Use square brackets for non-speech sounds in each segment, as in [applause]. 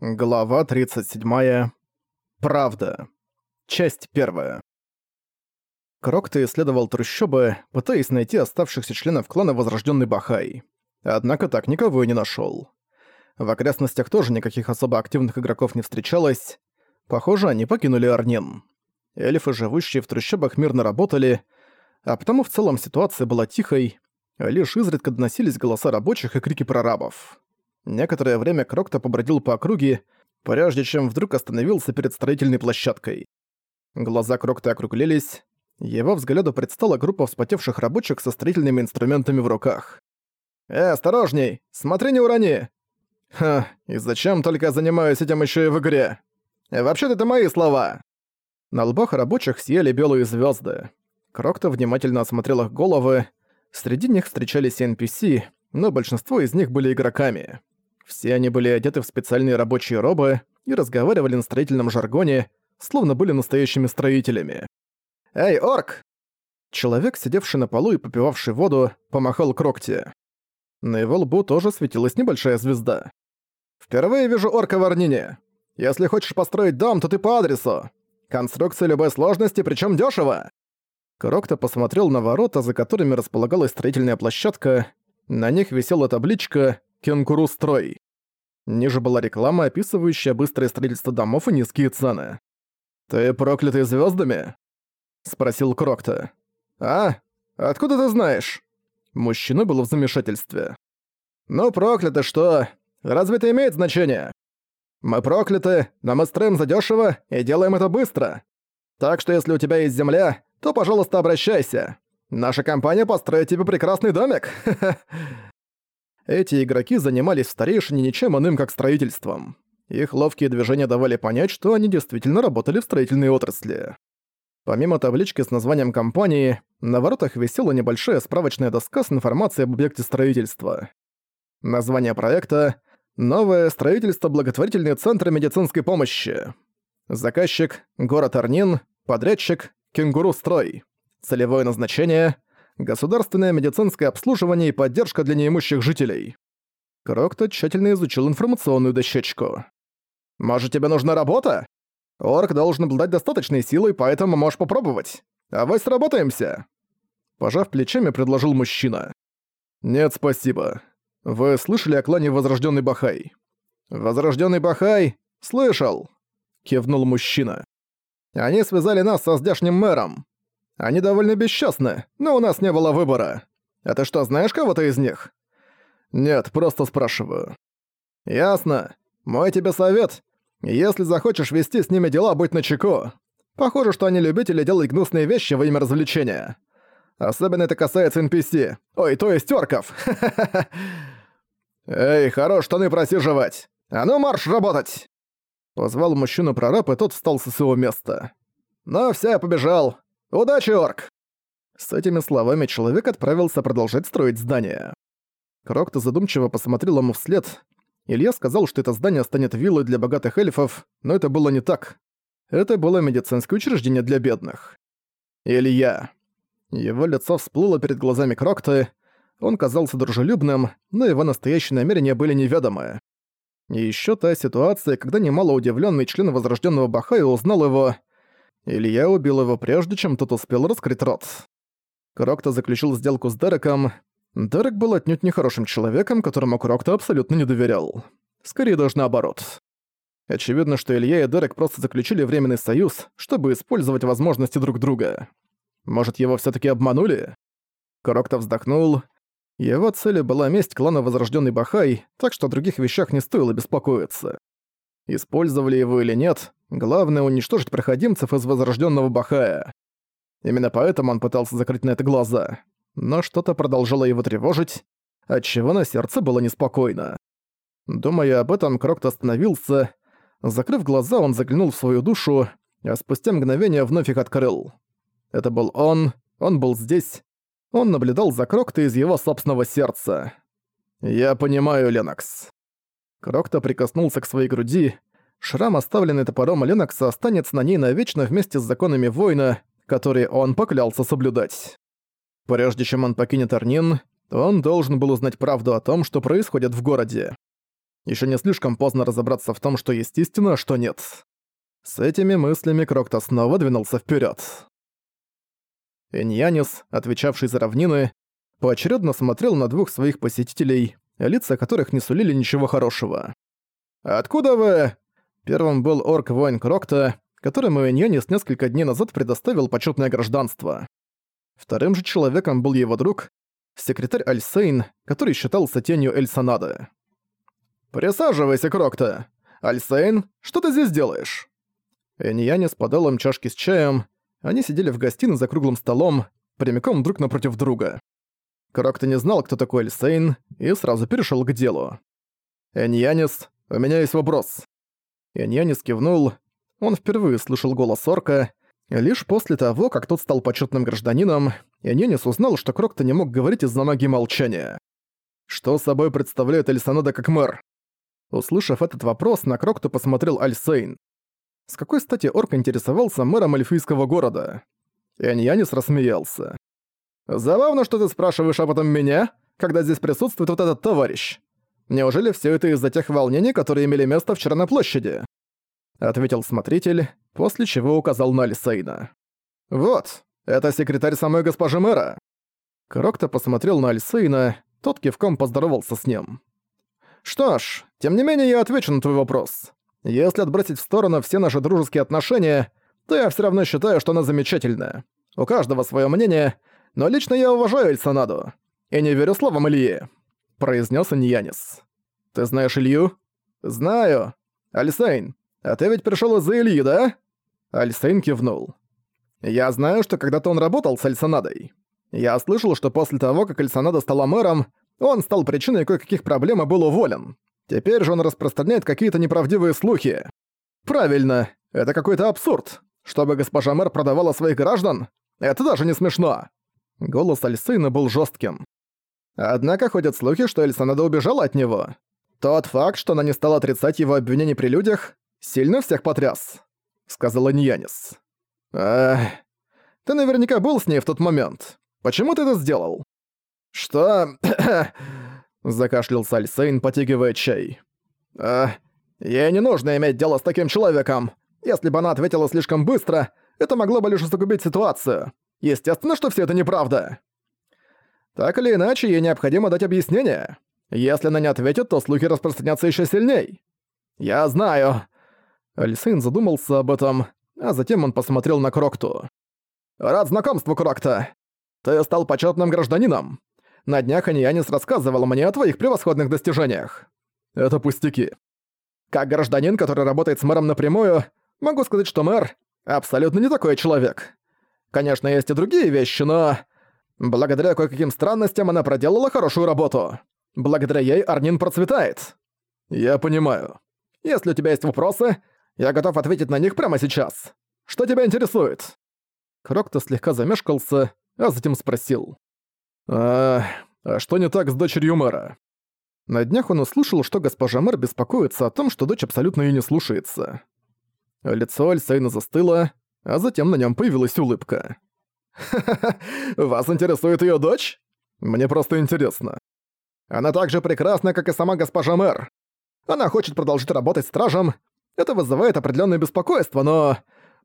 Глава 37. Правда. Часть 1. Крокто исследовал трущобы, пытаясь найти оставшихся членов клана Возрожденный Бахай. Однако так никого и не нашел. В окрестностях тоже никаких особо активных игроков не встречалось. Похоже, они покинули Арнин. Эльфы, живущие в трущобах, мирно работали, а потому в целом ситуация была тихой, лишь изредка доносились голоса рабочих и крики прорабов. Некоторое время Крокто побродил по округе, прежде чем вдруг остановился перед строительной площадкой. Глаза Крокта округлились, его взгляду предстала группа вспотевших рабочих со строительными инструментами в руках. «Э, осторожней! Смотри, не урони!» «Ха, и зачем только я занимаюсь этим еще и в игре? Вообще-то это мои слова!» На лбах рабочих сияли белые звезды. Крокто внимательно осмотрел их головы. Среди них встречались NPC, но большинство из них были игроками. Все они были одеты в специальные рабочие робы и разговаривали на строительном жаргоне, словно были настоящими строителями. «Эй, орк!» Человек, сидевший на полу и попивавший воду, помахал Крокте. На его лбу тоже светилась небольшая звезда. «Впервые вижу орка в Арнине. Если хочешь построить дом, то ты по адресу. Конструкция любой сложности, причем дешево. Крокто посмотрел на ворота, за которыми располагалась строительная площадка. На них висела табличка «Кенгуру-строй». Ниже была реклама, описывающая быстрое строительство домов и низкие цены. «Ты проклятый звездами? спросил Крокта. «А? Откуда ты знаешь?» Мужчина был в замешательстве. «Ну, прокляты что? Разве это имеет значение? Мы прокляты, но мы строим задешево и делаем это быстро. Так что если у тебя есть земля, то, пожалуйста, обращайся. Наша компания построит тебе прекрасный домик. [laughs] Эти игроки занимались в старейшине ничем иным, как строительством. Их ловкие движения давали понять, что они действительно работали в строительной отрасли. Помимо таблички с названием компании, на воротах висела небольшая справочная доска с информацией об объекте строительства. Название проекта «Новое строительство благотворительные центры медицинской помощи». Заказчик – город Арнин, подрядчик – Кенгуру-строй. Целевое назначение – государственное медицинское обслуживание и поддержка для неимущих жителей. Крокто тщательно изучил информационную дощечку. «Может, тебе нужна работа? Орк должен обладать достаточной силой, поэтому можешь попробовать. А вы сработаемся!» Пожав плечами, предложил мужчина. «Нет, спасибо. Вы слышали о клане Возрожденный Бахай?» «Возрожденный Бахай? Слышал!» — кивнул мужчина. «Они связали нас со здешним мэром. Они довольно бесчестны, но у нас не было выбора. А ты что, знаешь кого-то из них? Нет, просто спрашиваю. Ясно. Мой тебе совет. Если захочешь вести с ними дела, будь начеку. Похоже, что они любители делать гнусные вещи во имя развлечения. Особенно это касается NPC. Ой, то есть орков. [laughs] Эй, хорош штаны просиживать. А ну марш работать! Позвал мужчину прораб, и тот встал со своего места. Ну все, я побежал. «Удачи, орк!» С этими словами человек отправился продолжать строить здание. Крокто задумчиво посмотрел ему вслед. Илья сказал, что это здание станет виллой для богатых эльфов, но это было не так. Это было медицинское учреждение для бедных. Илья. Его лицо всплыло перед глазами Крокта. Он казался дружелюбным, но его настоящие намерения были неведомы. И ещё та ситуация, когда немало удивлённый член Возрожденного Бахая узнал его, Илья убил его прежде, чем тот успел раскрыть рот. Крокто заключил сделку с Дереком. Дерек был отнюдь нехорошим человеком, которому Крокто абсолютно не доверял. Скорее даже наоборот. Очевидно, что Илья и Дерек просто заключили временный союз, чтобы использовать возможности друг друга. Может, его все таки обманули? Крокто вздохнул. Его целью была месть клана Возрожденный Бахай, так что о других вещах не стоило беспокоиться. Использовали его или нет, главное уничтожить проходимцев из Возрожденного Бахая. Именно поэтому он пытался закрыть на это глаза. Но что-то продолжало его тревожить, отчего на сердце было неспокойно. Думая об этом, Крокт остановился. Закрыв глаза, он заглянул в свою душу, а спустя мгновение вновь их открыл. Это был он, он был здесь. Он наблюдал за Крокта из его собственного сердца. «Я понимаю, Ленокс. Крокто прикоснулся к своей груди. Шрам, оставленный топором Ленокса, останется на ней навечно вместе с законами воина, которые он поклялся соблюдать. Прежде чем он покинет Арнин, он должен был узнать правду о том, что происходит в городе. Еще не слишком поздно разобраться в том, что есть истина, а что нет. С этими мыслями Крокто снова двинулся вперед. Эньянис, отвечавший за равнины, поочередно смотрел на двух своих посетителей, лица которых не сулили ничего хорошего. «Откуда вы?» Первым был орк-воин Крокта, которому Эньянис несколько дней назад предоставил почетное гражданство. Вторым же человеком был его друг, секретарь Альсейн, который считался тенью Эльсанады. «Присаживайся, Крокта! Альсейн, что ты здесь делаешь?» Эньянис подал им чашки с чаем, они сидели в гостиной за круглым столом, прямиком друг напротив друга. Крокта не знал, кто такой Альсейн, и сразу перешел к делу. «Эньянис, у меня есть вопрос». Эньянис кивнул. Он впервые слышал голос орка. Лишь после того, как тот стал почетным гражданином, Эньянис узнал, что Крокта не мог говорить из-за магии молчания. Что собой представляет Эльсанада как мэр? Услышав этот вопрос, на Крокту посмотрел Альсейн. С какой стати орк интересовался мэром эльфийского города? Эньянис рассмеялся. «Забавно, что ты спрашиваешь об этом меня, когда здесь присутствует вот этот товарищ. Неужели все это из-за тех волнений, которые имели место вчера на площади?» Ответил смотритель, после чего указал на Альсейна. «Вот, это секретарь самой госпожи мэра». Крокто посмотрел на Альсейна, тот кивком поздоровался с ним. «Что ж, тем не менее я отвечу на твой вопрос. Если отбросить в сторону все наши дружеские отношения, то я все равно считаю, что она замечательная. У каждого свое мнение, но лично я уважаю Эльсонаду. И не верю словам Ильи», — произнес Иньянис. «Ты знаешь Илью?» «Знаю. Альсейн, а ты ведь пришел из-за Ильи, да?» Альсейн кивнул. «Я знаю, что когда-то он работал с Альсонадой. Я слышал, что после того, как Альсонада стала мэром, он стал причиной кое-каких проблем и был уволен. Теперь же он распространяет какие-то неправдивые слухи. Правильно, это какой-то абсурд. Чтобы госпожа мэр продавала своих граждан? Это даже не смешно. Голос Альсейна был жестким. Однако ходят слухи, что Эльсонада убежала от него. Тот факт, что она не стала отрицать его обвинений при людях, сильно всех потряс, сказала Ньянис. Эх, ты наверняка был с ней в тот момент. Почему ты это сделал? Что? [coughs] Закашлялся Альсейн, потягивая чай. «А, ей не нужно иметь дело с таким человеком. Если бы она ответила слишком быстро, это могло бы лишь усугубить ситуацию. Естественно, что все это неправда. Так или иначе, ей необходимо дать объяснение. Если она не ответит, то слухи распространятся еще сильней. Я знаю. Альсейн задумался об этом, а затем он посмотрел на Крокту. «Рад знакомству, Крокта. Ты стал почетным гражданином. На днях Аниянис рассказывал мне о твоих превосходных достижениях. Это пустяки. Как гражданин, который работает с мэром напрямую, могу сказать, что мэр абсолютно не такой человек. Конечно, есть и другие вещи, но... Благодаря кое-каким странностям она проделала хорошую работу. Благодаря ей Арнин процветает. Я понимаю. Если у тебя есть вопросы, я готов ответить на них прямо сейчас. Что тебя интересует?» Крокто слегка замешкался, а затем спросил. А, а что не так с дочерью мэра? На днях он услышал, что госпожа мэр беспокоится о том, что дочь абсолютно её не слушается. Лицо Альсейна застыло, а затем на нём появилась улыбка. «Ха-ха-ха, [laughs] вас интересует её дочь? Мне просто интересно. Она так же прекрасна, как и сама госпожа мэр. Она хочет продолжить работать стражем. Это вызывает определённое беспокойство, но...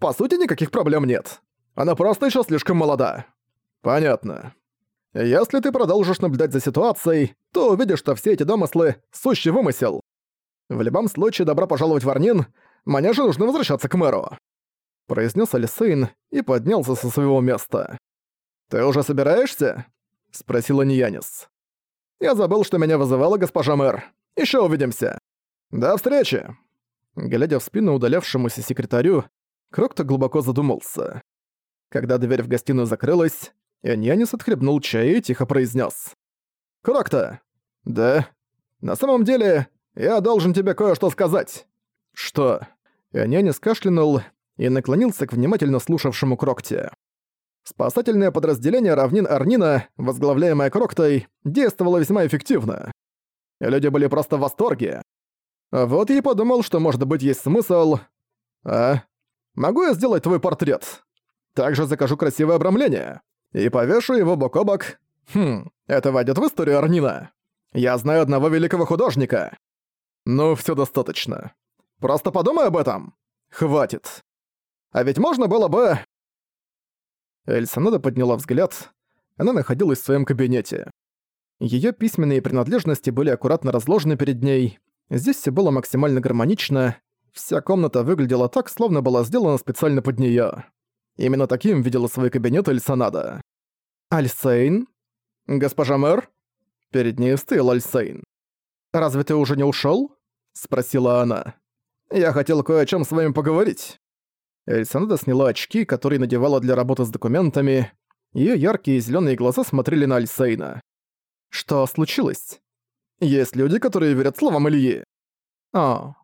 По сути, никаких проблем нет. Она просто ещё слишком молода. Понятно. Если ты продолжишь наблюдать за ситуацией, то увидишь, что все эти домыслы — сущий вымысел. В любом случае, добро пожаловать в Арнин, мне же нужно возвращаться к мэру», — произнес Алисейн и поднялся со своего места. «Ты уже собираешься?» — спросила Ниянис. «Я забыл, что меня вызывала госпожа мэр. Еще увидимся. До встречи!» Глядя в спину удалявшемуся секретарю, Крокто глубоко задумался. Когда дверь в гостиную закрылась, Эньянис отхлебнул чай и тихо произнес: «Крокта!» «Да?» «На самом деле, я должен тебе кое-что сказать». «Что?» Эньянис кашлянул и наклонился к внимательно слушавшему Крокте. Спасательное подразделение равнин Арнина, возглавляемое Кроктой, действовало весьма эффективно. Люди были просто в восторге. Вот и подумал, что может быть есть смысл... А? Могу я сделать твой портрет? Также закажу красивое обрамление и повешу его бок о бок. Хм, это войдет в историю Арнина. Я знаю одного великого художника. Ну, все достаточно. Просто подумай об этом. Хватит. А ведь можно было бы... Эльсонада подняла взгляд. Она находилась в своем кабинете. Ее письменные принадлежности были аккуратно разложены перед ней. Здесь все было максимально гармонично. Вся комната выглядела так, словно была сделана специально под нее. Именно таким видела свой кабинет Эльсонада. «Альсейн?» «Госпожа мэр?» Перед ней стоял Альсейн. «Разве ты уже не ушёл?» — спросила она. «Я хотел кое о чём с вами поговорить». Эльсонада сняла очки, которые надевала для работы с документами. Её яркие зелёные глаза смотрели на Альсейна. «Что случилось?» «Есть люди, которые верят словам Ильи». «О,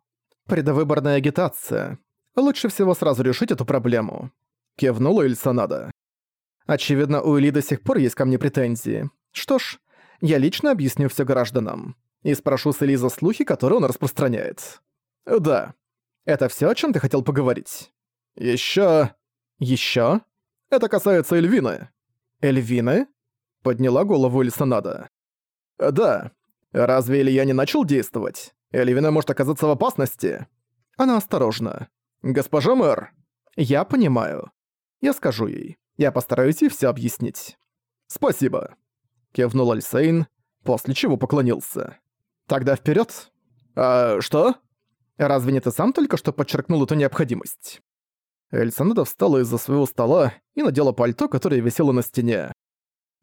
предвыборная агитация. Лучше всего сразу решить эту проблему», — кивнула Эльсонада. «Очевидно, у Ильи до сих пор есть ко мне претензии. Что ж, я лично объясню всё гражданам и спрошу с Ильи за слухи, которые он распространяет. Да. Это всё, о чём ты хотел поговорить? Ещё... Ещё? Это касается Эльвины. Эльвины? Подняла голову Эльсонада. Да. Разве Илья не начал действовать? Эльвина может оказаться в опасности. Она осторожна. Госпожа мэр. Я понимаю. Я скажу ей. Я постараюсь ей всё объяснить. Спасибо. Кивнул Альсейн, после чего поклонился. Тогда вперед. А что? Разве не ты сам только что подчеркнул эту необходимость? Эльсонада встала из-за своего стола и надела пальто, которое висело на стене.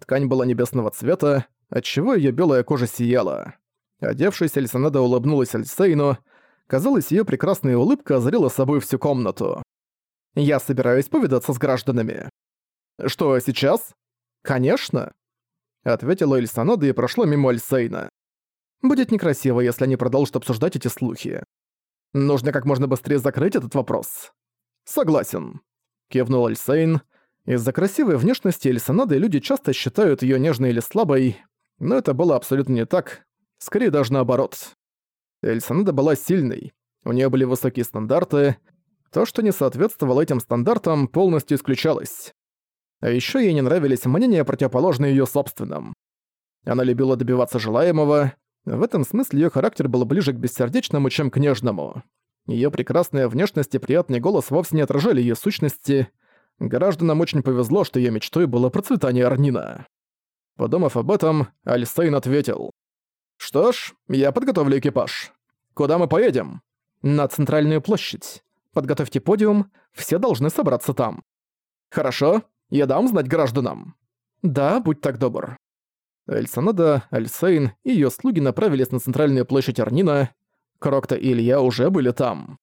Ткань была небесного цвета, отчего ее белая кожа сияла. Одевшись, Эльсонада улыбнулась Альсейну. Казалось, ее прекрасная улыбка озарила собой всю комнату. «Я собираюсь повидаться с гражданами». «Что, сейчас?» «Конечно», — ответила Эльсонада и прошла мимо Альсейна. Будет некрасиво, если они продолжат обсуждать эти слухи. Нужно как можно быстрее закрыть этот вопрос. Согласен. Кивнул Альсейн. Из-за красивой внешности Эльсонады люди часто считают ее нежной или слабой, но это было абсолютно не так. Скорее даже наоборот. Эльсонада была сильной. У нее были высокие стандарты. То, что не соответствовало этим стандартам, полностью исключалось. А еще ей не нравились мнения, противоположные ее собственным. Она любила добиваться желаемого, в этом смысле её характер был ближе к бессердечному, чем к нежному. Её прекрасная внешность и приятный голос вовсе не отражали её сущности. Гражданам очень повезло, что её мечтой было процветание Арнина. Подумав об этом, Альсейн ответил. «Что ж, я подготовлю экипаж. Куда мы поедем?» «На центральную площадь. Подготовьте подиум, все должны собраться там». «Хорошо, я дам знать гражданам». «Да, будь так добр». Эльсонада, Альсейн и её слуги направились на центральную площадь Арнина. Крокта и Илья уже были там.